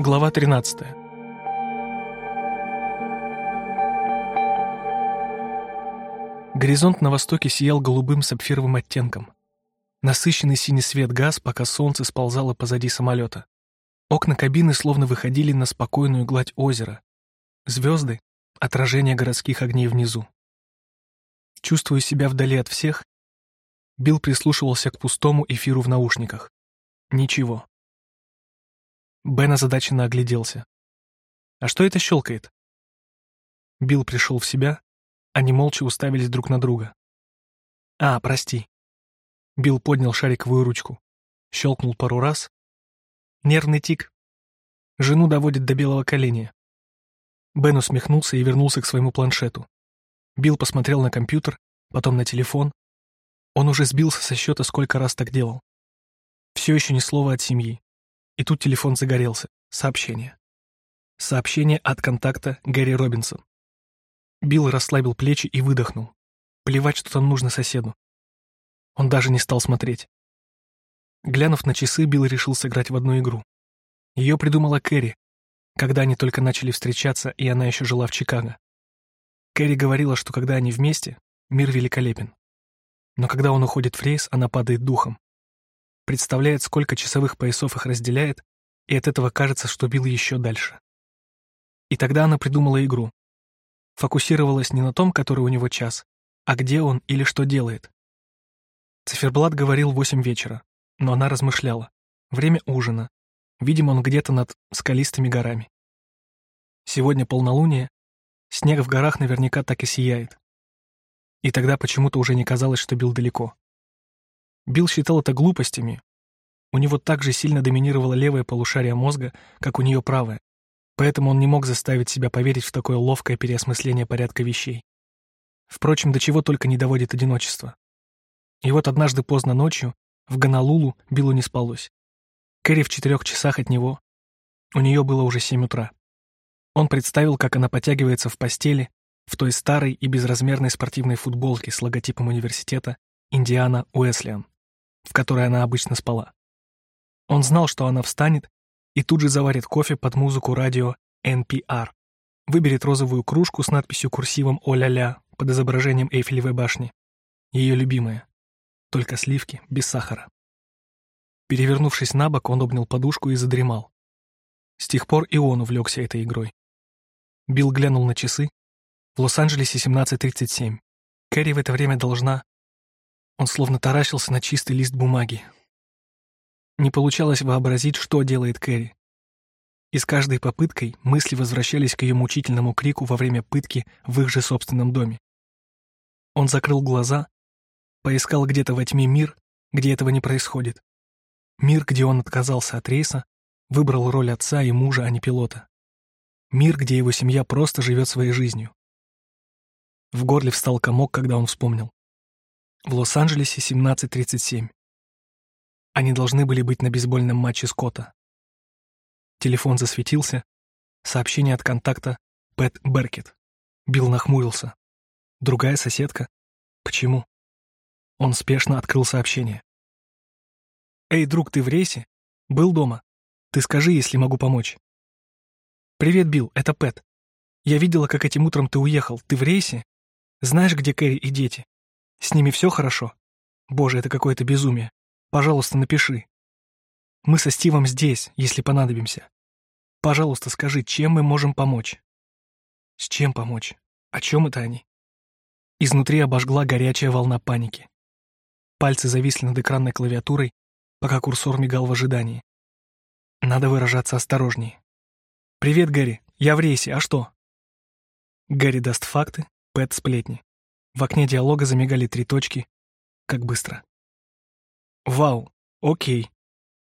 Глава 13. Горизонт на востоке сиял голубым сапфировым оттенком. Насыщенный синий свет газ, пока солнце сползало позади самолета. Окна кабины словно выходили на спокойную гладь озера. Звезды — отражение городских огней внизу. Чувствуя себя вдали от всех, Билл прислушивался к пустому эфиру в наушниках. Ничего. Бен озадаченно огляделся. «А что это щелкает?» Билл пришел в себя, они молча уставились друг на друга. «А, прости». Билл поднял шариковую ручку. Щелкнул пару раз. Нервный тик. Жену доводит до белого коленя. Бен усмехнулся и вернулся к своему планшету. Билл посмотрел на компьютер, потом на телефон. Он уже сбился со счета, сколько раз так делал. Все еще ни слова от семьи. И тут телефон загорелся. Сообщение. Сообщение от контакта Гэри Робинсон. Билл расслабил плечи и выдохнул. Плевать, что там нужно соседу. Он даже не стал смотреть. Глянув на часы, Билл решил сыграть в одну игру. Ее придумала Кэрри, когда они только начали встречаться, и она еще жила в Чикаго. Кэрри говорила, что когда они вместе, мир великолепен. Но когда он уходит в рейс, она падает духом представляет, сколько часовых поясов их разделяет, и от этого кажется, что бил еще дальше. И тогда она придумала игру. Фокусировалась не на том, который у него час, а где он или что делает. Циферблат говорил восемь вечера, но она размышляла. Время ужина. Видимо, он где-то над скалистыми горами. Сегодня полнолуние, снег в горах наверняка так и сияет. И тогда почему-то уже не казалось, что Билл далеко. Билл считал это глупостями. У него так же сильно доминировало левое полушарие мозга, как у нее правое, поэтому он не мог заставить себя поверить в такое ловкое переосмысление порядка вещей. Впрочем, до чего только не доводит одиночество. И вот однажды поздно ночью в Гонолулу Биллу не спалось. Кэрри в четырех часах от него. У нее было уже семь утра. Он представил, как она потягивается в постели, в той старой и безразмерной спортивной футболке с логотипом университета Индиана Уэслиан в которой она обычно спала. Он знал, что она встанет и тут же заварит кофе под музыку радио NPR, выберет розовую кружку с надписью курсивом «О-ля-ля» под изображением Эйфелевой башни. Ее любимая. Только сливки, без сахара. Перевернувшись на бок, он обнял подушку и задремал. С тех пор и он увлекся этой игрой. Билл глянул на часы. В Лос-Анджелесе 17.37. Кэрри в это время должна... Он словно таращился на чистый лист бумаги. Не получалось вообразить, что делает Кэрри. И с каждой попыткой мысли возвращались к ее мучительному крику во время пытки в их же собственном доме. Он закрыл глаза, поискал где-то во тьме мир, где этого не происходит. Мир, где он отказался от рейса, выбрал роль отца и мужа, а не пилота. Мир, где его семья просто живет своей жизнью. В горле встал комок, когда он вспомнил. В Лос-Анджелесе 17.37. Они должны были быть на бейсбольном матче Скотта. Телефон засветился. Сообщение от контакта Пэт Беркет. Билл нахмурился. Другая соседка? Почему? Он спешно открыл сообщение. «Эй, друг, ты в рейсе? Был дома? Ты скажи, если могу помочь». «Привет, Билл, это Пэт. Я видела, как этим утром ты уехал. Ты в рейсе? Знаешь, где Кэрри и дети? С ними все хорошо? Боже, это какое-то безумие. Пожалуйста, напиши. Мы со Стивом здесь, если понадобимся. Пожалуйста, скажи, чем мы можем помочь? С чем помочь? О чем это они? Изнутри обожгла горячая волна паники. Пальцы зависли над экранной клавиатурой, пока курсор мигал в ожидании. Надо выражаться осторожнее. «Привет, Гэри. Я в рейсе. А что?» Гэри даст факты, Пэт — сплетни. В окне диалога замигали три точки. Как быстро. Вау, окей.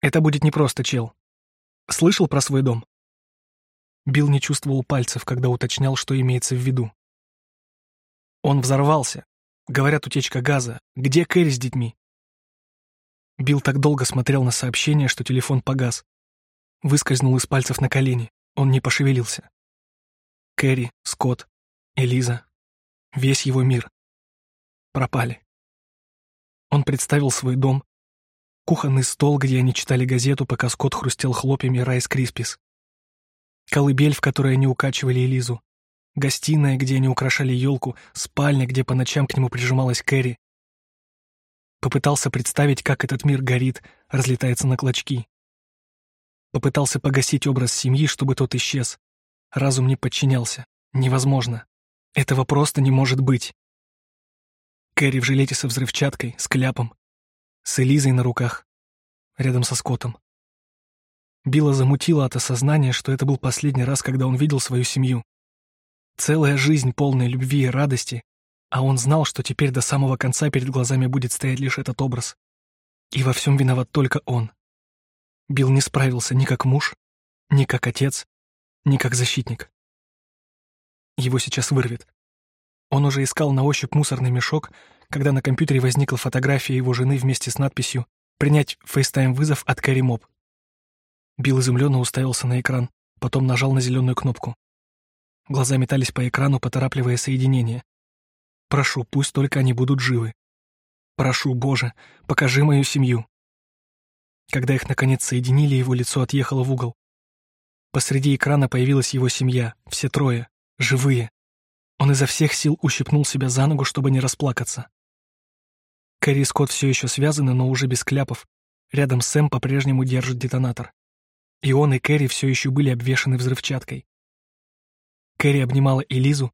Это будет непросто, чел. Слышал про свой дом? Билл не чувствовал пальцев, когда уточнял, что имеется в виду. Он взорвался. Говорят, утечка газа. Где Кэрри с детьми? Билл так долго смотрел на сообщение, что телефон погас. Выскользнул из пальцев на колени. Он не пошевелился. Кэрри, Скотт, Элиза, Весь его мир. Пропали. Он представил свой дом, кухонный стол, где они читали газету, пока Скотт хрустел хлопьями Райс Криспис, Колыбель, в которой они укачивали Элизу. Гостиная, где они украшали елку, спальня, где по ночам к нему прижималась Кэрри. Попытался представить, как этот мир горит, разлетается на клочки. Попытался погасить образ семьи, чтобы тот исчез. Разум не подчинялся. Невозможно. Этого просто не может быть. Кэрри в жилете со взрывчаткой, с кляпом, с Элизой на руках, рядом со Скоттом. Билла замутило от осознания, что это был последний раз, когда он видел свою семью. Целая жизнь полная любви и радости, а он знал, что теперь до самого конца перед глазами будет стоять лишь этот образ. И во всем виноват только он. Билл не справился ни как муж, ни как отец, ни как защитник. Его сейчас вырвет. Он уже искал на ощупь мусорный мешок, когда на компьютере возникла фотография его жены вместе с надписью «Принять FaceTime-вызов от Кэрри Моб». Билл изумленно уставился на экран, потом нажал на зеленую кнопку. Глаза метались по экрану, поторапливая соединение. «Прошу, пусть только они будут живы. Прошу, Боже, покажи мою семью». Когда их наконец соединили, его лицо отъехало в угол. Посреди экрана появилась его семья, все трое, живые. Он изо всех сил ущипнул себя за ногу, чтобы не расплакаться. Кэрри и Скотт все еще связаны, но уже без кляпов. Рядом Сэм по-прежнему держит детонатор. И он, и Кэрри все еще были обвешаны взрывчаткой. Кэрри обнимала Элизу,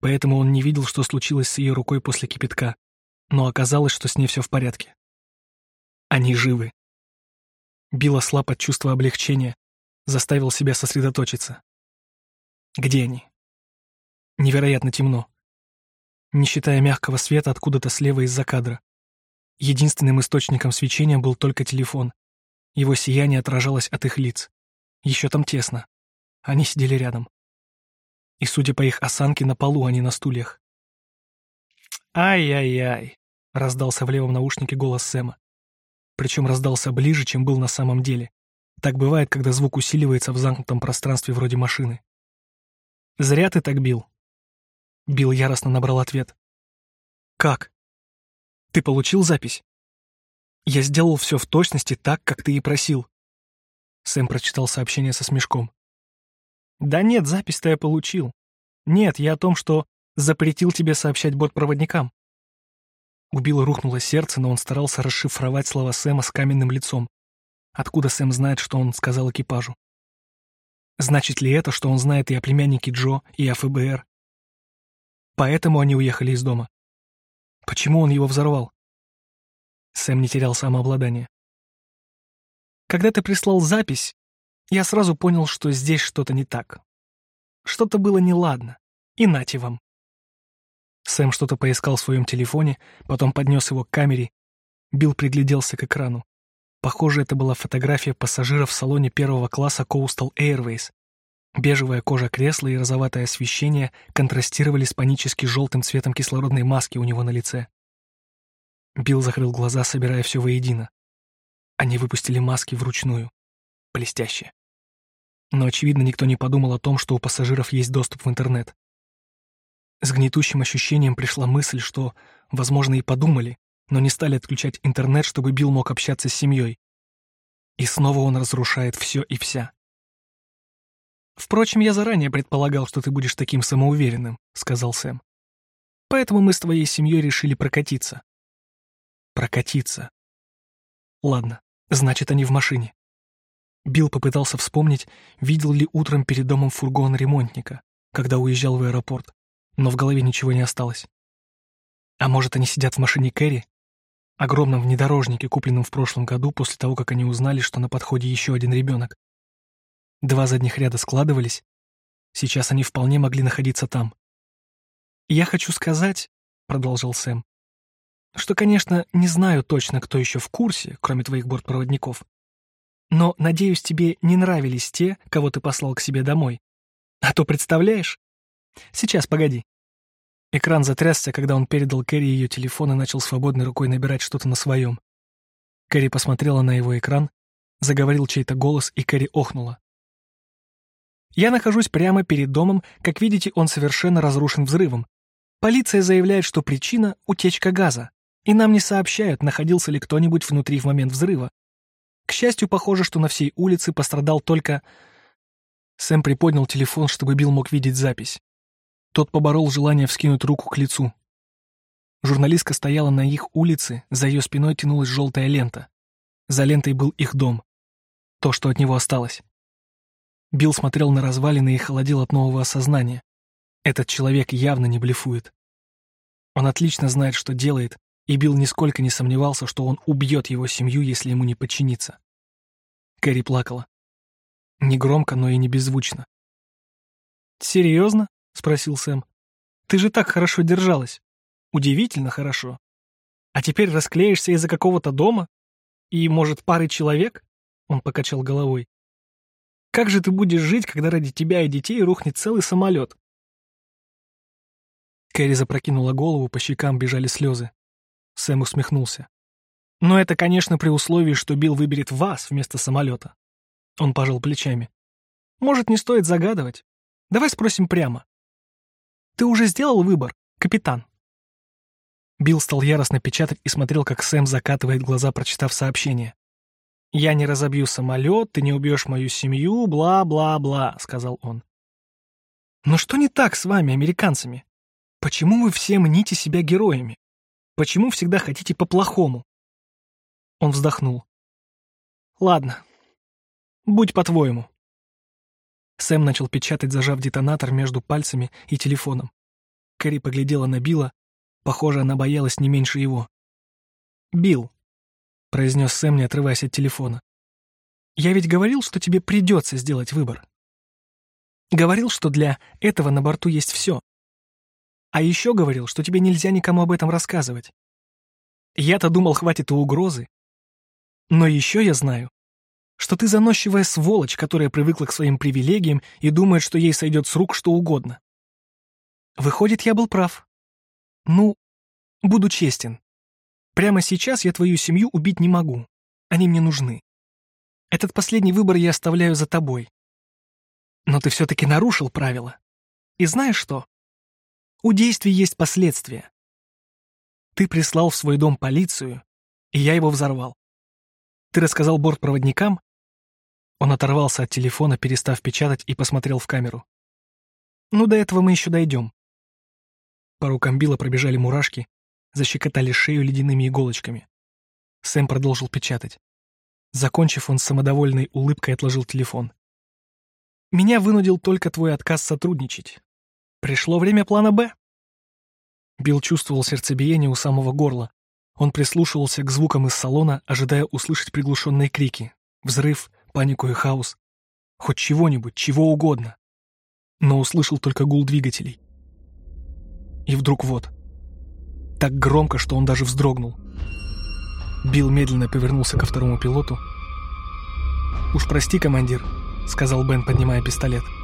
поэтому он не видел, что случилось с ее рукой после кипятка, но оказалось, что с ней все в порядке. Они живы. Билл ослаб от чувства облегчения, заставил себя сосредоточиться. Где они? Невероятно темно. Не считая мягкого света откуда-то слева из-за кадра. Единственным источником свечения был только телефон. Его сияние отражалось от их лиц. Еще там тесно. Они сидели рядом. И, судя по их осанке, на полу, а не на стульях. «Ай-яй-яй», — раздался в левом наушнике голос Сэма. Причем раздался ближе, чем был на самом деле. Так бывает, когда звук усиливается в замкнутом пространстве вроде машины. «Зря ты так бил», Билл яростно набрал ответ. «Как? Ты получил запись?» «Я сделал все в точности так, как ты и просил». Сэм прочитал сообщение со смешком. «Да нет, запись-то я получил. Нет, я о том, что запретил тебе сообщать бортпроводникам». У Билла рухнуло сердце, но он старался расшифровать слова Сэма с каменным лицом. Откуда Сэм знает, что он сказал экипажу? Значит ли это, что он знает и о племяннике Джо, и о ФБР? Поэтому они уехали из дома. Почему он его взорвал? Сэм не терял самообладание. Когда ты прислал запись, я сразу понял, что здесь что-то не так. Что-то было неладно. И нате вам. Сэм что-то поискал в своем телефоне, потом поднес его к камере. Билл пригляделся к экрану. Похоже, это была фотография пассажиров в салоне первого класса Coastal Airways, Бежевая кожа кресла и розоватое освещение контрастировали с панически желтым цветом кислородной маски у него на лице. Билл закрыл глаза, собирая все воедино. Они выпустили маски вручную. Блестяще. Но, очевидно, никто не подумал о том, что у пассажиров есть доступ в интернет. С гнетущим ощущением пришла мысль, что, возможно, и подумали, но не стали отключать интернет, чтобы Билл мог общаться с семьей. И снова он разрушает все и вся. «Впрочем, я заранее предполагал, что ты будешь таким самоуверенным», — сказал Сэм. «Поэтому мы с твоей семьей решили прокатиться». «Прокатиться». Ладно, значит, они в машине. Билл попытался вспомнить, видел ли утром перед домом фургон ремонтника, когда уезжал в аэропорт, но в голове ничего не осталось. А может, они сидят в машине Кэрри? Огромном внедорожнике, купленном в прошлом году после того, как они узнали, что на подходе еще один ребенок. Два задних ряда складывались. Сейчас они вполне могли находиться там. «Я хочу сказать», — продолжил Сэм, «что, конечно, не знаю точно, кто еще в курсе, кроме твоих бортпроводников. Но, надеюсь, тебе не нравились те, кого ты послал к себе домой. А то представляешь? Сейчас, погоди». Экран затрясся, когда он передал Кэрри ее телефон и начал свободной рукой набирать что-то на своем. Кэрри посмотрела на его экран, заговорил чей-то голос, и Кэрри охнула. Я нахожусь прямо перед домом, как видите, он совершенно разрушен взрывом. Полиция заявляет, что причина — утечка газа, и нам не сообщают, находился ли кто-нибудь внутри в момент взрыва. К счастью, похоже, что на всей улице пострадал только... Сэм приподнял телефон, чтобы Билл мог видеть запись. Тот поборол желание вскинуть руку к лицу. Журналистка стояла на их улице, за ее спиной тянулась желтая лента. За лентой был их дом. То, что от него осталось. Билл смотрел на развалины и холодел от нового осознания. Этот человек явно не блефует. Он отлично знает, что делает, и Билл нисколько не сомневался, что он убьет его семью, если ему не подчиниться. Кэрри плакала. Не громко, но и не беззвучно. «Серьезно?» — спросил Сэм. «Ты же так хорошо держалась. Удивительно хорошо. А теперь расклеишься из-за какого-то дома? И, может, пары человек?» Он покачал головой. «Как же ты будешь жить, когда ради тебя и детей рухнет целый самолет?» Кэрри запрокинула голову, по щекам бежали слезы. Сэм усмехнулся. «Но это, конечно, при условии, что Билл выберет вас вместо самолета». Он пожал плечами. «Может, не стоит загадывать. Давай спросим прямо. Ты уже сделал выбор, капитан?» Билл стал яростно печатать и смотрел, как Сэм закатывает глаза, прочитав сообщение. «Я не разобью самолет, ты не убьешь мою семью, бла-бла-бла», — сказал он. «Но что не так с вами, американцами? Почему вы все мните себя героями? Почему всегда хотите по-плохому? Он вздохнул. Ладно. Будь по-твоему. Сэм начал печатать, зажав детонатор между пальцами и телефоном. Кэрри поглядела на Билла. Похоже, она боялась не меньше его. «Билл», — произнес Сэм, не отрываясь от телефона, — «я ведь говорил, что тебе придется сделать выбор. Говорил, что для этого на борту есть все. А еще говорил, что тебе нельзя никому об этом рассказывать. Я-то думал, хватит и угрозы. Но еще я знаю, что ты заносчивая сволочь, которая привыкла к своим привилегиям и думает, что ей сойдет с рук что угодно. Выходит, я был прав. Ну, буду честен. Прямо сейчас я твою семью убить не могу. Они мне нужны. Этот последний выбор я оставляю за тобой. Но ты все-таки нарушил правила. И знаешь что? У действий есть последствия. Ты прислал в свой дом полицию, и я его взорвал. Ты рассказал бортпроводникам? Он оторвался от телефона, перестав печатать, и посмотрел в камеру. Ну, до этого мы еще дойдем. По рукам Билла пробежали мурашки, защекотали шею ледяными иголочками. Сэм продолжил печатать. Закончив, он с самодовольной улыбкой отложил телефон. «Меня вынудил только твой отказ сотрудничать. Пришло время плана «Б». Билл чувствовал сердцебиение у самого горла. Он прислушивался к звукам из салона, ожидая услышать приглушенные крики, взрыв, панику и хаос. Хоть чего-нибудь, чего угодно. Но услышал только гул двигателей. И вдруг вот так громко, что он даже вздрогнул. Билл медленно повернулся ко второму пилоту. «Уж прости, командир», — сказал Бен, поднимая пистолет. «Пистолет».